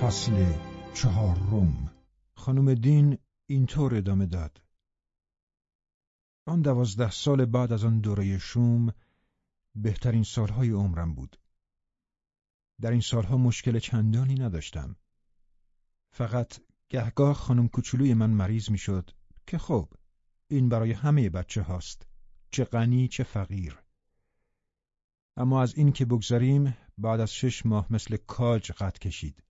فصل چهارم. خانم دین اینطور ادامه داد. آن دوازده سال بعد از آن دوره شوم بهترین سالهای عمرم بود. در این سالها مشکل چندانی نداشتم. فقط گهگاه خانم کوچولوی من مریض می‌شد. که خب این برای همه بچه هاست چه غنی چه فقیر اما از این که بگذاریم بعد از شش ماه مثل کاج قد کشید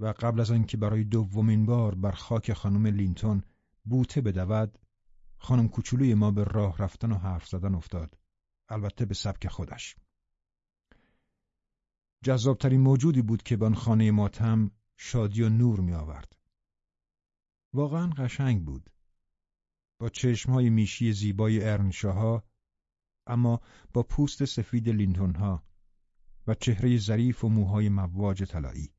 و قبل از آنکه برای دومین بار بر خاک خانم لینتون بوته بدود خانم کوچولوی ما به راه رفتن و حرف زدن افتاد البته به سبک خودش جذابترین موجودی بود که به آن خانه ماتم شادی و نور می آورد. واقعا قشنگ بود. با چشمهای میشی زیبای ارنشاها اما با پوست سفید لینتونها و چهره ظریف و موهای مواج طلایی.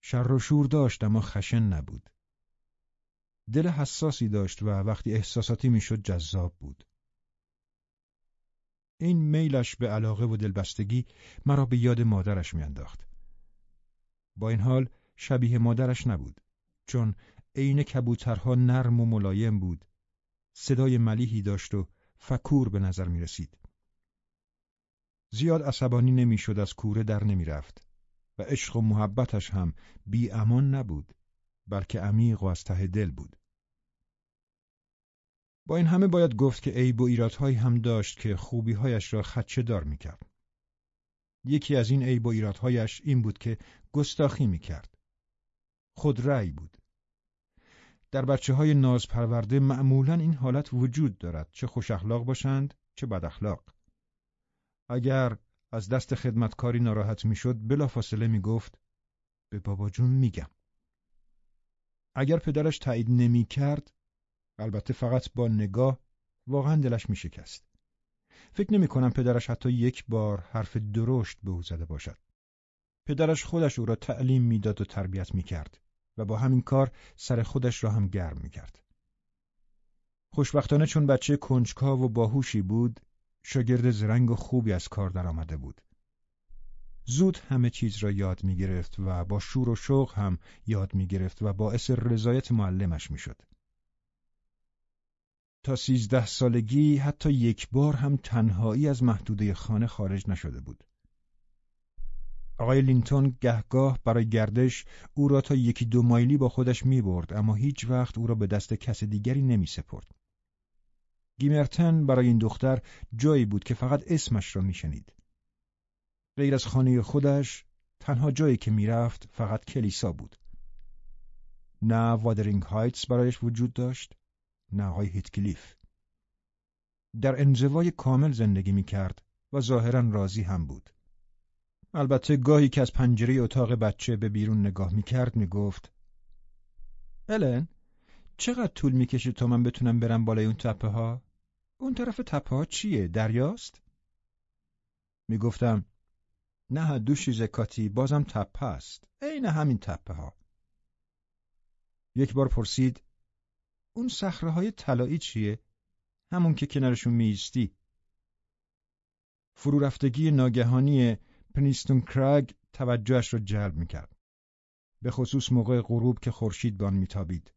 شر و شور داشت اما خشن نبود. دل حساسی داشت و وقتی احساساتی می‌شد جذاب بود. این میلش به علاقه و دلبستگی مرا به یاد مادرش میانداخت. با این حال شبیه مادرش نبود چون عین کبوترها نرم و ملایم بود صدای ملیحی داشت و فکور به نظر می رسید. زیاد عصبانی نمی‌شد از کوره در نمی رفت و عشق و محبتش هم بی امان نبود بلکه عمیق و از ته دل بود. با این همه باید گفت که عیب و ایرادهایی هم داشت که خوبیهایش را خدشه دار می‌کرد. یکی از این عیب و ایرادهایش این بود که گستاخی می‌کرد. خود رأی بود. در بچه های ناز پرورده معمولا این حالت وجود دارد چه خوش اخلاق باشند چه بد اخلاق. اگر از دست خدمتکاری ناراحت می‌شد بلافاصله می‌گفت به بابا جون میگم. اگر پدرش تایید نمی‌کرد البته فقط با نگاه واقعا دلش می شکست. فکر نمی کنم پدرش حتی یک بار حرف درشت به او زده باشد. پدرش خودش او را تعلیم می‌داد و تربیت می کرد و با همین کار سر خودش را هم گرم می کرد. خوشبختانه چون بچه کنجکاو و باهوشی بود، شاگرد زرنگ و خوبی از کار درآمده بود. زود همه چیز را یاد می گرفت و با شور و شوق هم یاد می گرفت و باعث رضایت معلمش می شد. تا سیزده سالگی حتی یک بار هم تنهایی از محدوده خانه خارج نشده بود. آقای لینتون گهگاه برای گردش او را تا یکی دو مایلی با خودش می برد اما هیچ وقت او را به دست کس دیگری نمی سپرد. گیمرتن برای این دختر جایی بود که فقط اسمش را می شنید. غیر از خانه خودش تنها جایی که می‌رفت فقط کلیسا بود. نه وادرینگ هایتس برایش وجود داشت نه آقای هیتکلیف در انزوای کامل زندگی می کرد و ظاهرا راضی هم بود. البته گاهی که از پنجره اتاق بچه به بیرون نگاه می کرد می گفت الن چقدر طول می‌کشه تا من بتونم برم بالای اون تپه ها؟ اون طرف تپه ها چیه؟ دریاست؟ می گفتم نه دوشی زکاتی بازم تپه است. عین همین تپه ها. یک بار پرسید اون صخره های طلایی چیه؟ همون که کنارشون میستی. فرو رفتگی ناگهانی پنیستون کرگ توجهش را جلب می‌کرد. به خصوص موقع غروب که خورشید بان میتابید.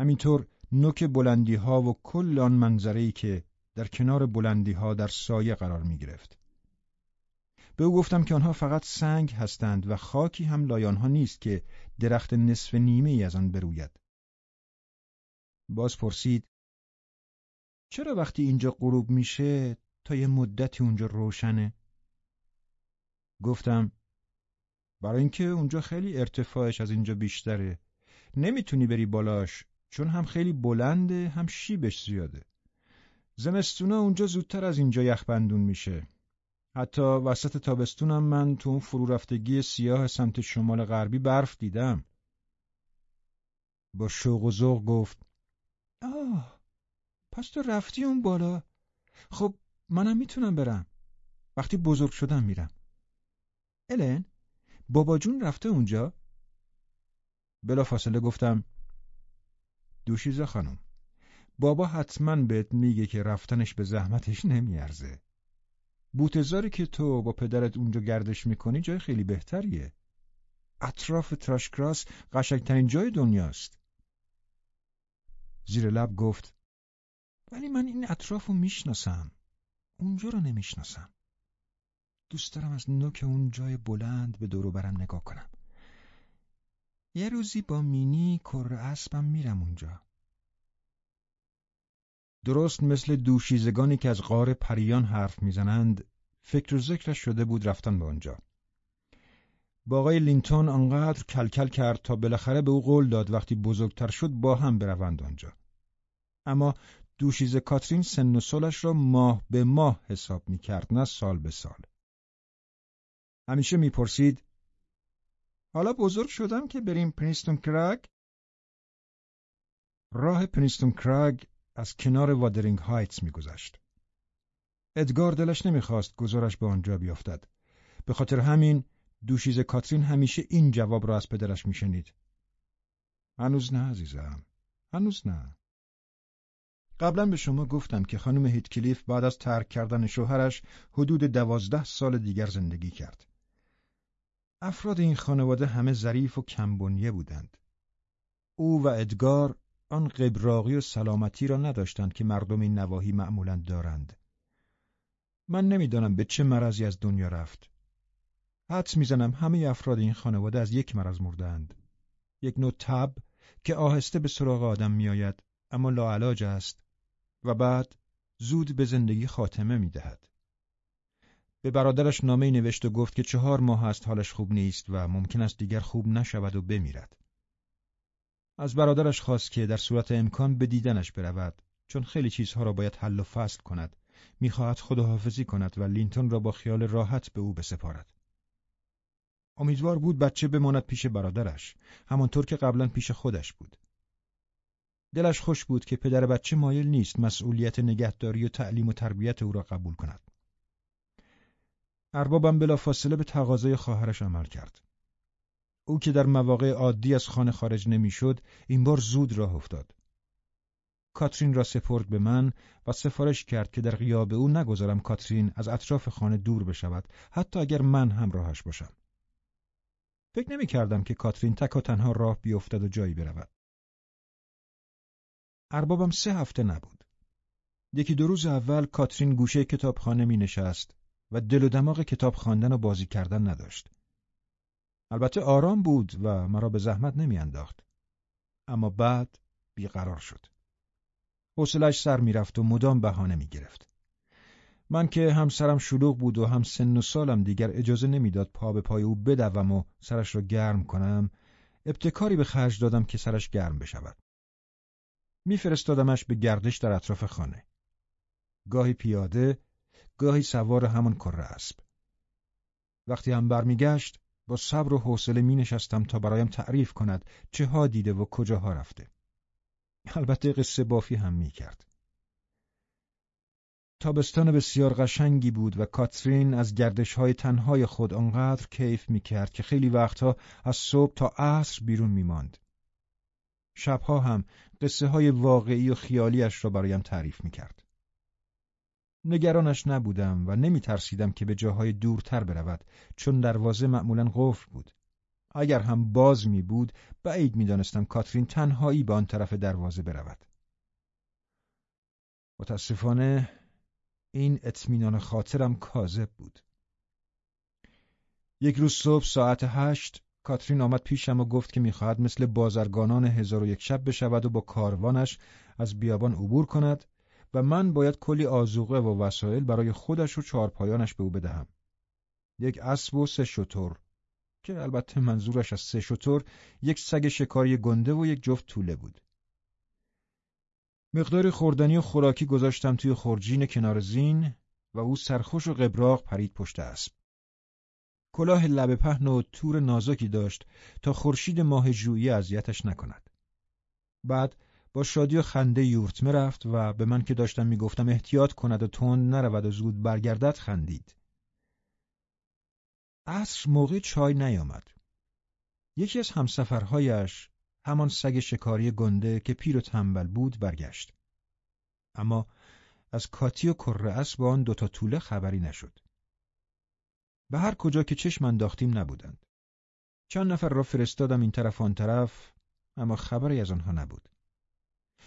همینطور نوک بلندی ها و کل آن منظری که در کنار بلندی ها در سایه قرار می گرفت. به او گفتم که آنها فقط سنگ هستند و خاکی هم لایانها نیست که درخت نصف نیمه ای از آن بروید. باز پرسید چرا وقتی اینجا غروب میشه تا یه مدتی اونجا روشنه؟ گفتم برای اینکه اونجا خیلی ارتفاعش از اینجا بیشتره. نمی‌تونی بری بالاش چون هم خیلی بلنده هم شیبش زیاده. زمستونا اونجا زودتر از اینجا یخبندون میشه. حتی وسط تابستونم من تو اون فرو رفتگی سیاه سمت شمال غربی برف دیدم. با شوق و ذوق گفت آه پس تو رفتی اون بالا؟ خب منم می‌تونم برم. وقتی بزرگ شدم میرم. الن بابا جون رفته اونجا؟ بلا فاصله گفتم دوشیزه خانم بابا حتما بهت میگه که رفتنش به زحمتش نمیارزه. بوتزاری که تو با پدرت اونجا گردش می‌کنی جای خیلی بهتریه. اطراف تراشکراس قشنگترین جای دنیاست. زیر لب گفت ولی من این اطراف رو می‌شناسم. اونجا رو نمی‌شناسم. دوست دارم از نوک اون جای بلند به دورو برم نگاه کنم. یه روزی با مینی کر اسبم میرم اونجا. درست مثل دوشیزگانی که از غار پریان حرف می‌زنند فکر و ذکرش شده بود رفتن به آنجا با آقای لینتون آنقدر کلکل کرد تا بالاخره به او قول داد وقتی بزرگتر شد با هم بروند آنجا اما دوشیز کاترین سن و سالش را ماه به ماه حساب می کرد نه سال به سال. همیشه می‌پرسید حالا بزرگ شدم که بریم پرینستون کرگ راه پرینستون کرگ از کنار وادرینگ هایتس میگذشت. ادگار دلش نمی‌خواست گذارش به آنجا بیفتد به خاطر همین دوشیز کاترین همیشه این جواب را از پدرش میشنید. هنوز نه عزیزم هنوز نه. قبلا به شما گفتم که خانم هیتکلیف بعد از ترک کردن شوهرش حدود دوازده سال دیگر زندگی کرد. افراد این خانواده همه ظریف و کمبنیه بودند. او و ادگار آن قبراقی و سلامتی را نداشتند که مردم این نواحی معمولا دارند. من نمی‌دانم به چه مرضی از دنیا رفت. حدس می‌زنم همه افراد این خانواده از یک مرض مردند یک نوع تب که آهسته به سراغ آدم میآید اما لاعلاج است و بعد زود به زندگی خاتمه می‌دهد. به برادرش نامه نوشت و گفت که چهار ماه است حالش خوب نیست و ممکن است دیگر خوب نشود و بمیرد. از برادرش خواست که در صورت امکان به دیدنش برود چون خیلی چیزها را باید حل و فصل کند. می‌خواهد خداحافظی کند و لینتون را با خیال راحت به او بسپارد. امیدوار بود بچه بماند پیش برادرش همانطور که قبلا پیش خودش بود. دلش خوش بود که پدر بچه مایل نیست مسئولیت نگهداری و تعلیم و تربیت او را قبول کند. اربابم بلا فاصله به تقاضای خواهرش عمل کرد. او که در مواقع عادی از خانه خارج نمی‌شد این بار زود راه افتاد. کاترین را سپرد به من و سفارش کرد که در غیاب او نگذارم کاترین از اطراف خانه دور بشود حتی اگر من همراهش باشم. فکر نمی کردم که کاترین تک و تنها راه بیفتد و جایی برود. اربابم سه هفته نبود. یکی دو روز اول کاترین گوشه کتابخانه می نشست و دل و دماغ کتاب خواندن و بازی کردن نداشت. البته آرام بود و مرا به زحمت نمیانداخت اما بعد بیقرار شد. حوصلش سر می‌رفت و مدام بهانه می‌گرفت من که هم سرم شلوغ بود و هم سن و سالم دیگر اجازه نمی‌داد پا به پای او بدوم و سرش را گرم کنم ابتکاری به خرج دادم که سرش گرم بشود. میفرستادمش به گردش در اطراف خانه. گاهی پیاده گاهی سوار همان کره اسب وقتی هم برمیگشت با صبر و حوصله می نشستم تا برایم تعریف کند چه ها دیده و کجاها رفته. البته قصه بافی هم می کرد. تابستان بسیار قشنگی بود و کاترین از گردش های تنهای خود آنقدر کیف می کرد که خیلی وقتها از صبح تا عصر بیرون می ماند. شبها هم قصه های واقعی و خیالیش را برایم تعریف می کرد. نگرانش نبودم و نمی ترسیدم که به جاهای دورتر برود چون دروازه معمولا قفل بود. اگر هم باز می بود بعید می دانستم کاترین تنهایی به آن طرف دروازه برود. متاسفانه این اطمینان خاطرم کاذب بود. یک روز صبح ساعت هشت کاترین آمد پیشم و گفت که می‌خواهد مثل بازرگانان هزار و یک شب بشود و با کاروانش از بیابان عبور کند و من باید کلی آزوقه و وسایل برای خودش و چهارپایانش به او بدهم. یک اسب و سه شتر که البته منظورش از سه شتر یک سگ شکاری گنده و یک جفت طوله بود. مقدار خوردنی و خوراکی گذاشتم توی خورجین کنار زین و او سرخوش و قبراق پرید پشت اسب. کلاه لبه پهن و تور نازکی داشت تا خورشید ماه ژوئیه اذیتش نکند. بعد با شادی و خنده یورتمه رفت و به من که داشتم می‌گفتم احتیاط کند و تند نرود و زود برگردد خندید. عصر موقع چای نیامد. یکی از همسفرهایش همان سگ شکاری گنده که پیر و تنبل بود برگشت. اما از کاتی و کره با آن دوتا طوله خبری نشد. به هر کجا که چشم انداختیم نبودند. چند نفر را فرستادم این طرف آن طرف اما خبری از آنها نبود.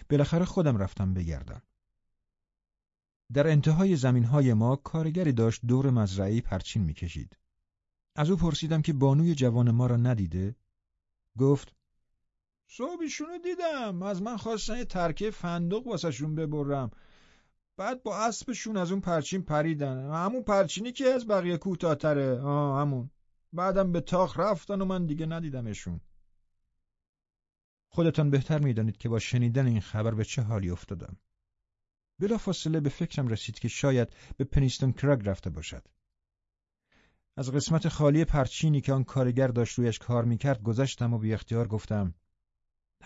بالاخره خودم رفتم بگردم. در انتهای زمین های ما کارگری داشت دور مزرعی پرچین می‌کشید. از او پرسیدم که بانوی جوان ما را ندیده؟ گفت صبحیشونو دیدم از من خواستن یه ترکه فندق واسهشون ببرم بعد با اسبشون از اون پرچین پریدن همون پرچینی که از بقیه کوتاهتره آه همون بعدم به تاخ رفتن و من دیگه ندیدمشون خودتان بهتر می‌دانید که با شنیدن این خبر به چه حالی افتادم. بلا فاصله به فکرم رسید که شاید به پنیستون کرگ رفته باشد. از قسمت خالی پرچینی که آن کارگر داشت رویش کار می‌کرد گذشتم و بی اختیار گفتم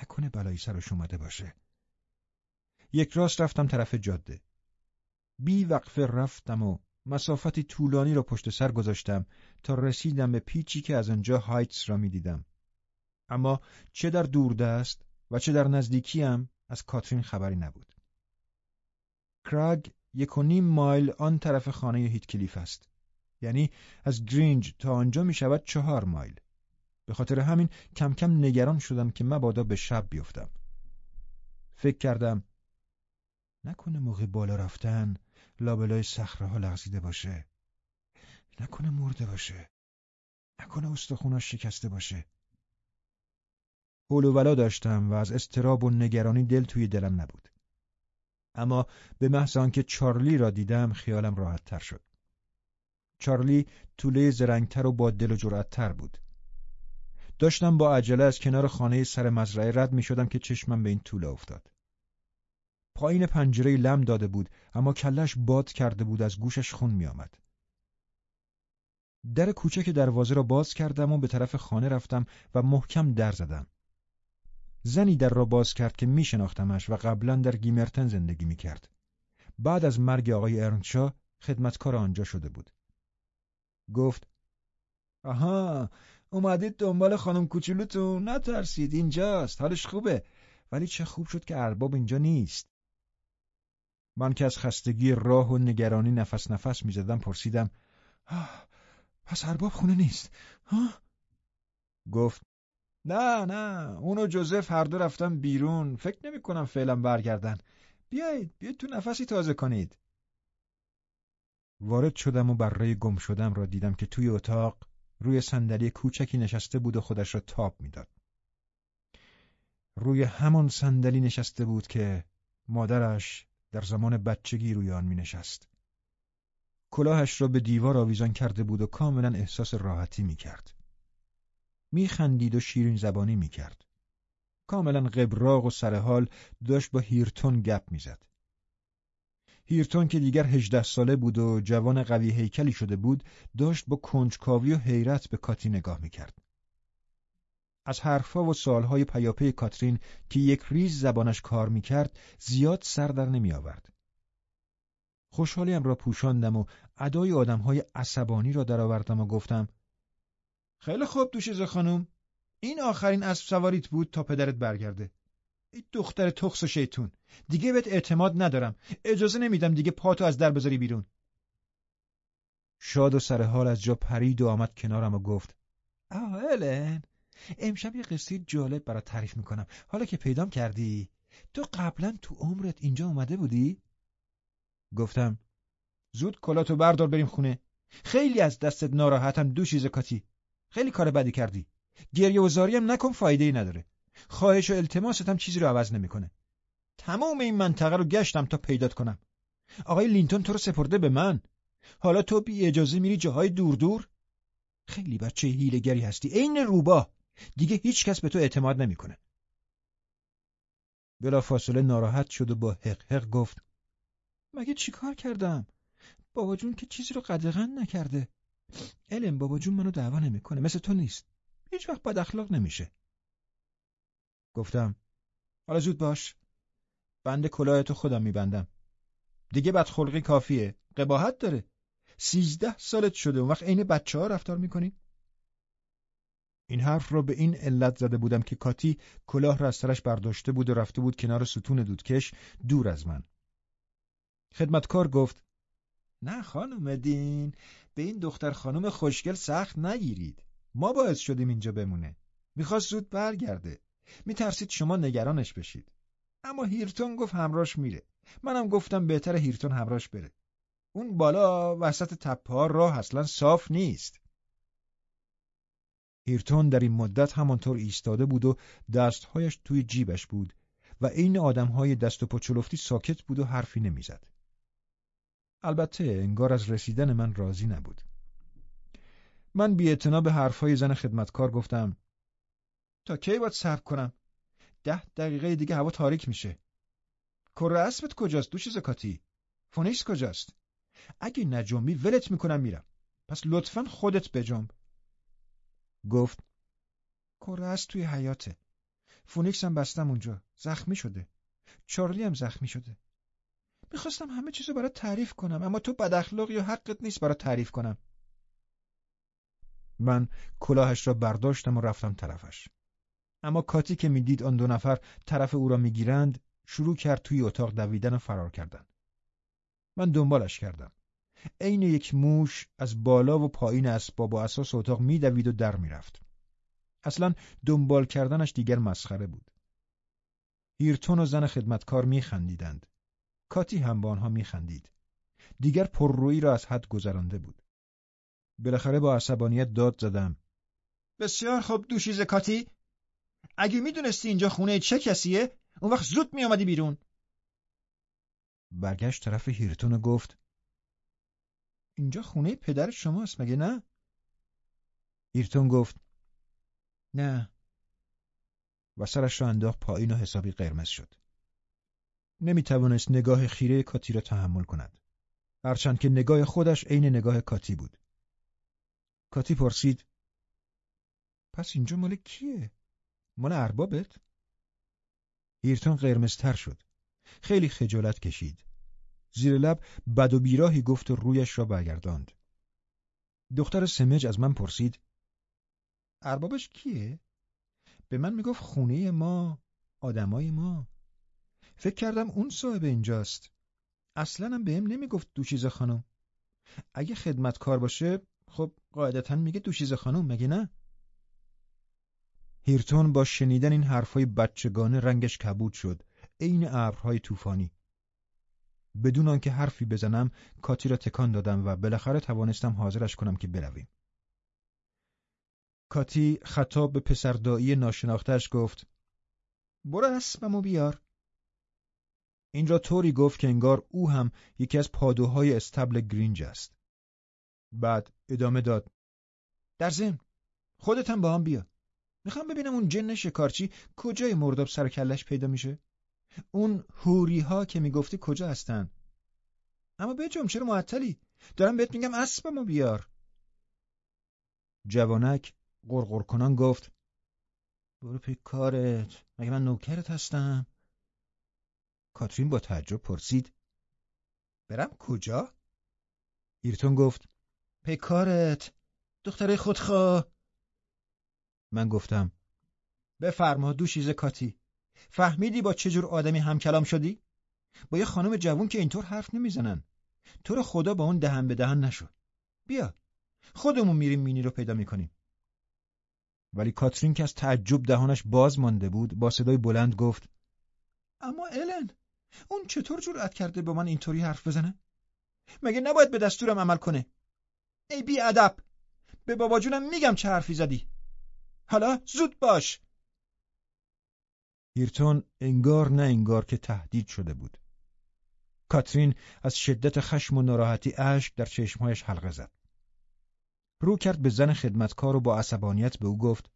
نکنه بلایی سرش اومده باشه. یک راست رفتم طرف جاده. بی وقفه رفتم و مسافتی طولانی را پشت سر گذاشتم تا رسیدم به پیچی که از آنجا هایتس را می‌دیدم. اما چه در دوردست و چه در نزدیکیم از کاترین خبری نبود. کراگ یک و نیم مایل آن طرف خانه هیتکلیف است. یعنی از گرینج تا آنجا می شود چهار مایل. به خاطر همین کم کم نگران شدم که مبادا به شب بیفتم. فکر کردم نکنه موقع بالا رفتن لابلای صخره ها لغزیده باشه نکنه مرده باشه نکنه استخوناش شکسته باشه حول و ولا داشتم و از استراب و نگرانی دل توی دلم نبود اما به محض آنکه چارلی را دیدم خیالم راحت تر شد چارلی طوله زرنگتر و با دل و بود داشتم با عجله از کنار خانه سر مزرعه رد می شدم که چشمم به این طوله افتاد پایین پنجره لم داده بود اما کلش باد کرده بود از گوشش خون می آمد. در کوچک دروازه را باز کردم و به طرف خانه رفتم و محکم در زدم. زنی در را باز کرد که می شناختمش و قبلا در گیمرتن زندگی می کرد. بعد از مرگ آقای ارنشا خدمتکار آنجا شده بود. گفت آها اومدید دنبال خانم کوچولوتون نترسید اینجاست حالش خوبه ولی چه خوب شد که ارباب اینجا نیست من که از خستگی راه و نگرانی نفس نفس می‌زدم پرسیدم پس ارباب خونه نیست ها؟ گفت نه نه اونو جوزف هر دو رفتم بیرون فکر نمی کنم فعلا برگردن بیایید بیایید تو نفسی تازه کنید وارد شدم و برای گم شدم را دیدم که توی اتاق روی صندلی کوچکی نشسته بود و خودش را تاب می‌داد. روی همان صندلی نشسته بود که مادرش در زمان بچگی روی آن می نشست. کلاهش را به دیوار آویزان کرده بود و کاملا احساس راحتی می کرد. می خندید و شیرین زبانی می کرد. کاملا قبراغ و سرحال داشت با هیرتون گپ می‌زد. هیرتون که دیگر هجده ساله بود و جوان قوی هیکلی شده بود داشت با کنجکاوی و حیرت به کاتی نگاه می‌کرد. از حرفها و سالهای پیاپی کاترین که یک ریز زبانش کار می‌کرد زیاد سر در نمی آورد. خوشحالیم را پوشاندم و ادای آدمهای عصبانی را درآوردم و گفتم خیلی خوب دوشیزه خانم. این آخرین اسب سواریت بود تا پدرت برگرده. ای دختر تخص و شیطون. دیگه بهت اعتماد ندارم. اجازه نمیدم دیگه پاتو از در بذاری بیرون. شاد و سر حال از جا پرید و آمد کنارم و گفت آه امشب یه قصه جالب برات تعریف می‌کنم. حالا که پیدام کردی تو قبلا تو عمرت اینجا اومده بودی؟ گفتم زود کلاتو بردار بریم خونه. خیلی از دستت ناراحتم دو چیز کاتی. خیلی کار بدی کردی. گریه و زاری هم نکن فایده ای نداره. خواهش و التماست هم چیزی رو عوض نمی‌کنه. تمام این منطقه رو گشتم تا پیدات کنم. آقای لینتون تو رو سپرده به من. حالا تو بی اجازه میری جاهای دور دور؟ خیلی بچه هیلگری هستی. عین روبا. دیگه هیچ کس به تو اعتماد نمی‌کنه. بلا فاصله ناراحت شد و با حق حق گفت مگه چیکار کردم؟ بابا جون که چیزی رو قدغن نکرده. علم بابا جون منو دعوا نمی‌کنه مثل تو نیست. هیچ وقت بد اخلاق نمیشه. گفتم حالا زود باش. بند کلاهتو خودم میبندم. دیگه بدخلقی کافیه. قباحت داره. سیزده سالت شده اون وقت عین بچه ها رفتار می‌کنی؟ این حرف را به این علت زده بودم که کاتی کلاه را از سرش برداشته بود و رفته بود کنار ستون دودکش دور از من. خدمتکار گفت نه خانم دین به این دختر خانم خوشگل سخت نگیرید. ما باعث شدیم اینجا بمونه. می‌خواست زود برگرده. میترسید شما نگرانش بشید. اما هیرتون گفت همراش میره. منم گفتم بهتر هیرتون همراش بره. اون بالا وسط تپه ها راه اصلا صاف نیست. هیرتون در این مدت همانطور ایستاده بود و دستهایش توی جیبش بود و عین آدمهای دست و پاچلفتی ساکت بود و حرفی نمی‌زد. البته انگار از رسیدن من راضی نبود. من بی به حرفهای زن خدمتکار گفتم تا کی باید صبر کنم؟ ده دقیقه دیگه هوا تاریک میشه. کره اسبت کجاست دوش زکاتی؟ فونیکس کجاست؟ اگه نجنبی ولت می‌کنم میرم. پس لطفا خودت بجنب. گفت کره است توی حیاطه. فونیکس هم بستم اونجا. زخمی شده. چارلی هم زخمی شده. می‌خواستم همه چیزو برات تعریف کنم اما تو بد اخلاقی و حقت نیست برات تعریف کنم. من کلاهش را برداشتم و رفتم طرفش. اما کاتی که می‌دید آن دو نفر طرف او را می‌گیرند شروع کرد توی اتاق دویدن و فرار کردن. من دنبالش کردم. عین یک موش از بالا و پایین اسباب و اساس اتاق میدوید و در می‌رفت. اصلا دنبال کردنش دیگر مسخره بود. هیرتون و زن خدمتکار میخندیدند. کاتی هم با آنها میخندید. دیگر پررویی را از حد گذرانده بود. بالاخره با عصبانیت داد زدم. بسیار خوب دوشیز کاتی. اگه می‌دونستی اینجا خونه چه کسیه اون وقت زود میآمدی بیرون. برگشت طرف هیرتون و گفت اینجا خونه پدر شماست مگه نه؟ هیرتون گفت نه و سرش را انداخت پایین و حسابی قرمز شد. نمی توانست نگاه خیره کاتی را تحمل کند. هرچند که نگاه خودش عین نگاه کاتی بود. کاتی پرسید پس اینجا مال کیه؟ مال اربابت؟ هیرتون قرمزتر شد. خیلی خجالت کشید. زیر لب بد و بیراهی گفت و رویش را برگرداند. دختر سمج از من پرسید اربابش کیه؟ به من می‌گفت خونه ما آدمای ما فکر کردم اون صاحب اینجاست. اصلا هم بهم نمی‌گفت دوشیزه خانم. اگه خدمتکار باشه خب قاعدتا میگه دوشیزه خانم مگه نه؟ هیرتون با شنیدن این حرفای بچگانه رنگش کبود شد. عین ابرهای طوفانی. بدون آنکه حرفی بزنم کاتی را تکان دادم و بالاخره توانستم حاضرش کنم که برویم. کاتی خطاب به پسردایی ناشناختش گفت برو اسبمو بیار. این را طوری گفت که انگار او هم یکی از پادوهای استبل گرینج است. بعد ادامه داد در ضمن خودت هم با هم بیا. می‌خوام ببینم اون جن شکارچی کجای مرداب سر کلش پیدا میشه؟ اون هوری ها که می‌گفتی کجا هستن؟ اما بجم چرا معطلی؟ دارم بهت میگم اسبمو بیار. جوانک کنان گفت برو پی کارت مگه من نوکرت هستم؟ کاترین با تعجب پرسید برم کجا؟ ایرتون گفت پی کارت دختره خودخواه من گفتم بفرما دوشیز کاتی فهمیدی با چه جور آدمی همکلام شدی؟ با یه خانم جوون که اینطور حرف نمی‌زنن. تو رو خدا با اون دهن به دهن نشو. بیا خودمون میریم مینی رو پیدا می‌کنیم. ولی کاترین که از تعجب دهانش باز مانده بود با صدای بلند گفت اما الن اون چطور جرأت کرده با من اینطوری حرف بزنه؟ مگه نباید به دستورم عمل کنه؟ ای بی ادب! به بابا جونم میگم چه حرفی زدی. حالا زود باش! هیرتون انگار نه انگار که تهدید شده بود. کاترین از شدت خشم و ناراحتی اشک در چشمهایش حلقه زد. رو کرد به زن خدمتکار و با عصبانیت به او گفت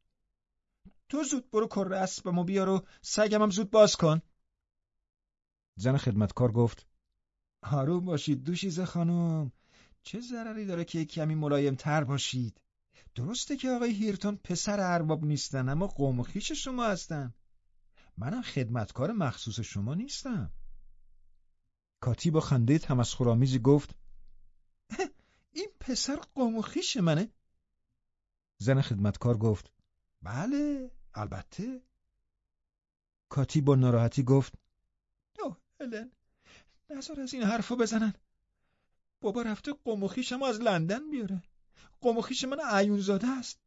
تو زود برو کره اسبمو بیار و سگمم زود باز کن. زن خدمتکار گفت آروم باشید دوشیزه خانم. چه ضرری داره که کمی ملایم تر باشید؟ درسته که آقای هیرتون پسر ارباب نیستن اما قوم و خیش شما هستن. منم خدمتکار مخصوص شما نیستم. کاتی با خنده تمسخرآمیزی گفت این پسر قوم و خیش منه. زن خدمتکار گفت بله البته. کاتی با ناراحتی گفت هلن نظر از این حرفو بزنن. بابا رفته و از لندن بیاره. قوم من عیونزاده است.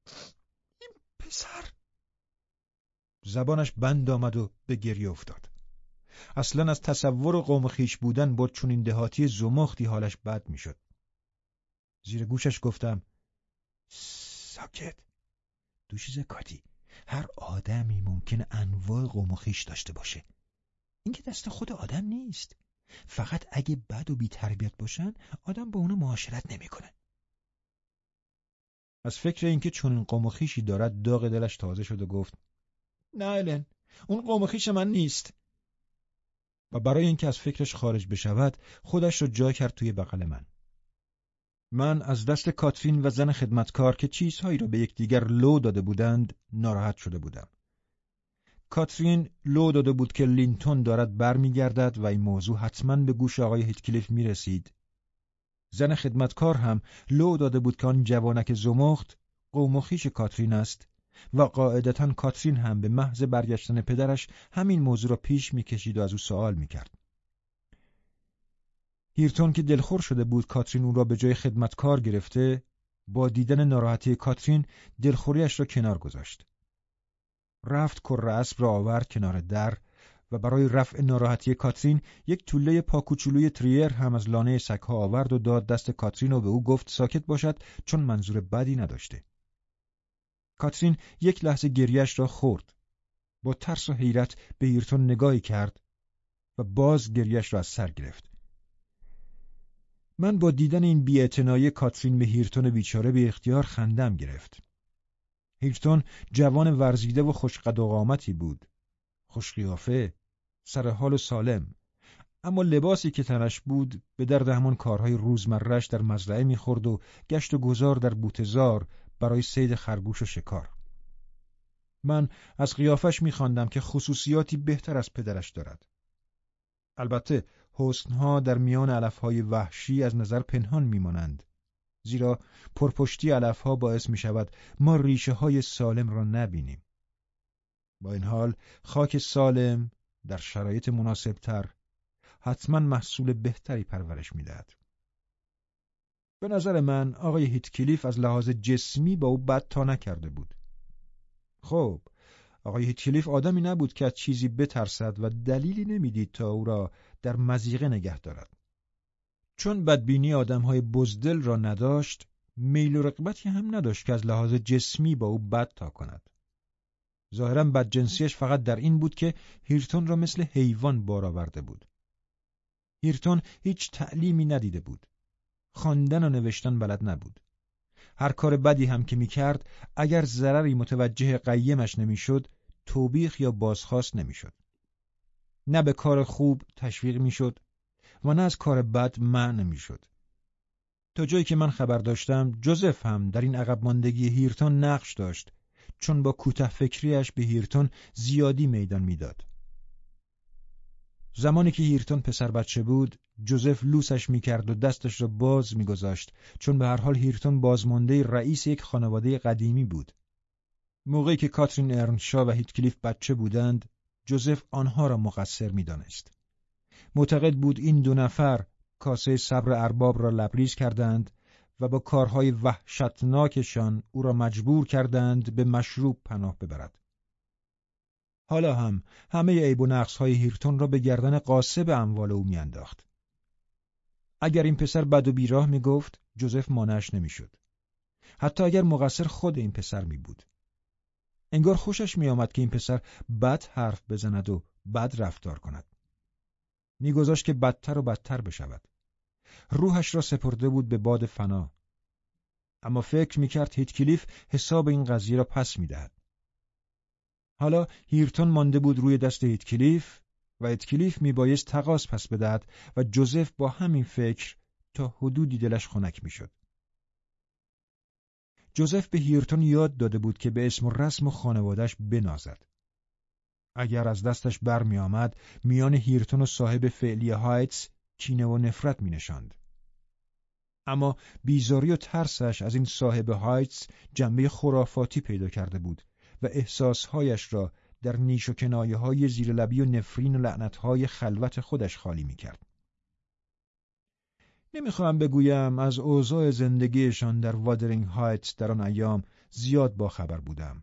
این پسر. زبانش بند آمد و به گریه افتاد. اصلا از تصور قوم خیش بودن با چون دهاتی زمختی حالش بد می‌شد. زیر گوشش گفتم ساکت. دوشیز کاتی. هر آدمی ممکن انواع قوم و خیش داشته باشه. این که دست خود آدم نیست. فقط اگه بد و بی تربیت باشن آدم با اونا معاشرت نمی‌کنه. از فکر اینکه چون این دارد داغ دلش تازه شد و گفت نه الن اون قوم و خیش من نیست. و برای اینکه از فکرش خارج بشود خودش را جا کرد توی بغل من. من از دست کاترین و زن خدمتکار که چیزهایی را به یکدیگر لو داده بودند ناراحت شده بودم. کاترین لو داده بود که لینتون دارد برمیگردد و این موضوع حتما به گوش آقای هیتکلیف می رسید. زن خدمتکار هم لو داده بود که آن جوانک زمخت قوم و خویش کاترین است و قاعدتا کاترین هم به محض برگشتن پدرش همین موضوع را پیش می‌کشید و از او سوال می‌کرد. هیرتون که دلخور شده بود کاترین او را به جای خدمتکار گرفته با دیدن ناراحتی کاترین دلخوریش را کنار گذاشت. رفت کر اسب را آورد کنار در و برای رفع ناراحتی کاترین یک طوله پاکوچولوی تریر هم از لانه سگها آورد و داد دست کاترین و به او گفت ساکت باشد چون منظور بدی نداشته. کاترین یک لحظه گریش را خورد. با ترس و حیرت به هیرتون نگاهی کرد و باز گریش را از سر گرفت. من با دیدن این بیاعتنایی کاترین به هیرتون بیچاره به اختیار خندم گرفت. هیرتون جوان ورزیده و خوشقد و قامتی بود. خوشقیافه، سر حال و سالم. اما لباسی که تنش بود به درد همان کارهای روزمرش در مزرعه می‌خورد و گشت و گذار در بوتزار برای سید خرگوش و شکار. من از قیافش میخواندم که خصوصیاتی بهتر از پدرش دارد. البته حسنها در میان علفهای وحشی از نظر پنهان میمانند. زیرا پرپشتی علفها باعث می شود ما ریشه های سالم را نبینیم. با این حال خاک سالم در شرایط مناسبتر حتما محصول بهتری پرورش می‌دهد. به نظر من آقای هیتکلیف از لحاظ جسمی با او بد تا نکرده بود. خب آقای هیتکلیف آدمی نبود که از چیزی بترسد و دلیلی نمی‌دید تا او را در مزیقه نگه دارد. چون بدبینی آدمهای بزدل را نداشت میل و رقبتی هم نداشت که از لحاظ جسمی با او بد تا کند. ظاهرا بدجنسیش فقط در این بود که هیرتون را مثل حیوان بار آورده بود. هیرتون هیچ تعلیمی ندیده بود. خواندن و نوشتن بلد نبود. هر کار بدی هم که می‌کرد اگر ضرری متوجه قیمش نمی‌شد توبیخ یا بازخواست نمی‌شد. نه به کار خوب تشویق می‌شد و نه از کار بد منع می‌شد. تا جایی که من خبر داشتم جوزف هم در این عقب ماندگی هیرتون نقش داشت چون با کوته فکریش به هیرتون زیادی میدان می‌داد. زمانی که هیرتون پسر بچه بود جوزف لوسش می‌کرد و دستش را باز میگذاشت چون به هر حال هیرتون بازمانده رئیس یک خانواده قدیمی بود. موقعی که کاترین ارنشا و هیتکلیف بچه بودند جوزف آنها را مقصر می‌دانست. معتقد بود این دو نفر کاسه صبر ارباب را لبریز کردند و با کارهای وحشتناکشان او را مجبور کردند به مشروب پناه ببرد. حالا هم همه عیب و نقصهای هیرتون را به گردن قاسب اموال او میانداخت. اگر این پسر بد و بیراه می‌گفت جوزف مانعش نمی‌شد. حتی اگر مقصر خود این پسر می بود. انگار خوشش میآمد که این پسر بد حرف بزند و بد رفتار کند. میگذاشت که بدتر و بدتر بشود. روحش را سپرده بود به باد فنا. اما فکر می‌کرد هیتکلیف حساب این قضیه را پس می‌دهد. حالا هیرتون مانده بود روی دست هیتکلیف و هیتکلیف میبایست تقاص پس بدهد و جوزف با همین فکر تا حدودی دلش خنک می‌شد. جوزف به هیرتون یاد داده بود که به اسم و رسم و خانوادش بنازد. اگر از دستش برمی آمد میان هیرتون و صاحب فعلی هایتس کینه و نفرت می نشاند. اما بیزاری و ترسش از این صاحب هایتس جنبه خرافاتی پیدا کرده بود و احساسهایش را در نیش و کنایه های زیر لبی و نفرین و لعنتهای خلوت خودش خالی می کرد. نمی‌خواهم بگویم از اوضاع زندگیشان در وادرینگ هایت در آن ایام زیاد با خبر بودم.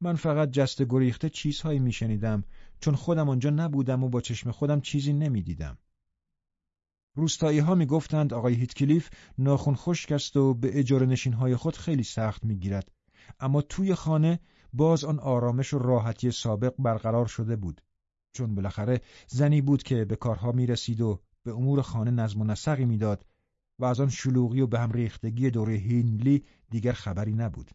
من فقط جست گریخته چیزهایی میشنیدم چون خودم آنجا نبودم و با چشم خودم چیزی نمی‌دیدم. روستایی ها می گفتند آقای هیتکلیف ناخون خشک است و به اجاره نشین های خود خیلی سخت می گیرد. اما توی خانه باز آن آرامش و راحتی سابق برقرار شده بود. چون بالاخره زنی بود که به کارها می رسید و به امور خانه نظم و نسقی می‌داد و از آن شلوغی و به هم ریختگی دوره هینلی دیگر خبری نبود.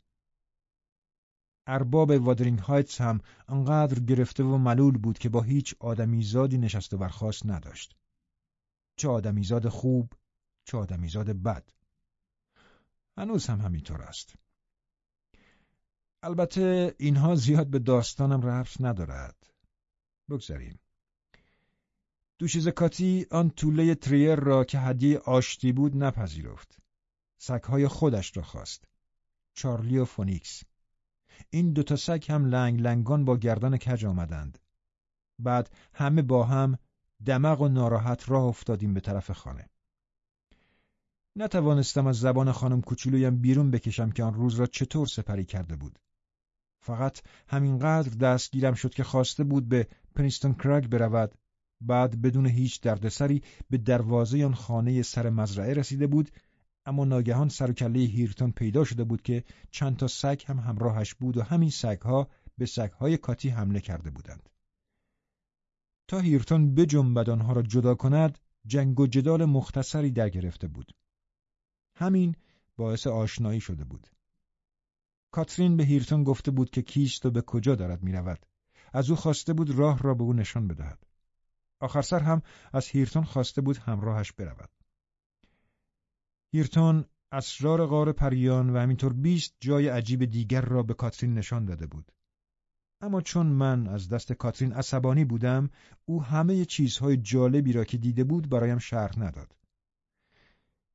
ارباب وادرینگ هایتس هم انقدر گرفته و ملول بود که با هیچ آدمیزادی نشست و برخواست نداشت. چه آدمیزاد خوب، چه آدمیزاد بد. هنوز هم همینطور است. البته اینها زیاد به داستانم ربط ندارد. بگذریم. دوشیزه کاتی آن توله تریر را که هدیه آشتی بود نپذیرفت. سگهای خودش را خواست. چارلی و فونیکس. این دوتا سگ هم لنگ لنگان با گردن کج آمدند. بعد همه با هم دمق و ناراحت راه افتادیم به طرف خانه. نتوانستم از زبان خانم کوچولویم بیرون بکشم که آن روز را چطور سپری کرده بود. فقط همینقدر دستگیرم شد که خواسته بود به پرینستون کرگ برود بعد بدون هیچ دردسری به دروازه آن خانه سر مزرعه رسیده بود اما ناگهان سر و کله هیرتون پیدا شده بود که چند تا سگ هم همراهش بود و همین سگها به سگهای کاتی حمله کرده بودند. تا هیرتون بجنبد آنها را جدا کند جنگ و جدال مختصری در گرفته بود. همین باعث آشنایی شده بود. کاترین به هیرتون گفته بود که کیست و به کجا دارد می‌رود. از او خواسته بود راه را به او نشان بدهد. آخر سر هم از هیرتون خواسته بود همراهش برود. هیرتون اسرار غار پریان و همینطور بیست جای عجیب دیگر را به کاترین نشان داده بود. اما چون من از دست کاترین عصبانی بودم، او همه چیزهای جالبی را که دیده بود برایم شرح نداد.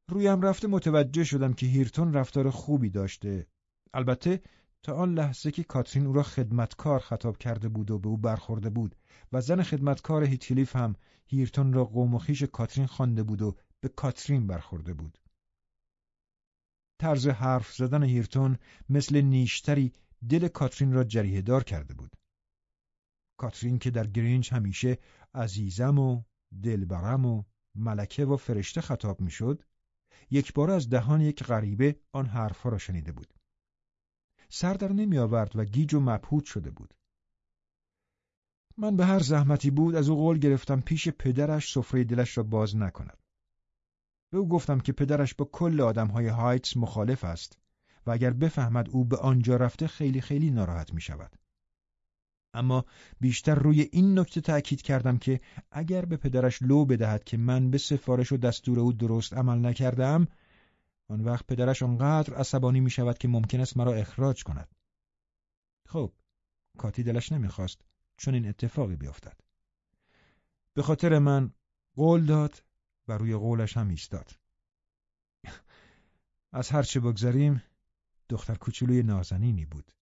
رویم رفته متوجه شدم که هیرتون رفتار خوبی داشته. البته تا آن لحظه که کاترین او را خدمتکار خطاب کرده بود و به او برخورده بود و زن خدمتکار هیتکلیف هم هیرتون را قوم و خیش کاترین خوانده بود و به کاترین برخورده بود. طرز حرف زدن هیرتون مثل نیشتری دل کاترین را جریه دار کرده بود. کاترین که در گرینج همیشه عزیزم و دلبرم و ملکه و فرشته خطاب می‌شد، یک بار از دهان یک غریبه آن حرفها را شنیده بود. سر در نمی آورد و گیج و مبهوت شده بود. من به هر زحمتی بود از او قول گرفتم پیش پدرش سفره دلش را باز نکند. به او گفتم که پدرش با کل آدمهای هایتس مخالف است و اگر بفهمد او به آنجا رفته خیلی خیلی ناراحت می شود. اما بیشتر روی این نکته تأکید کردم که اگر به پدرش لو بدهد که من به سفارش و دستور او درست عمل نکردم آن وقت پدرش آنقدر عصبانی می شود که ممکن است مرا اخراج کند. خب، کاتی دلش نمی‌خواست چون این اتفاقی بیفتد. به خاطر من قول داد و روی قولش هم ایستاد. از هرچه بگذاریم دختر کوچولوی نازنینی بود.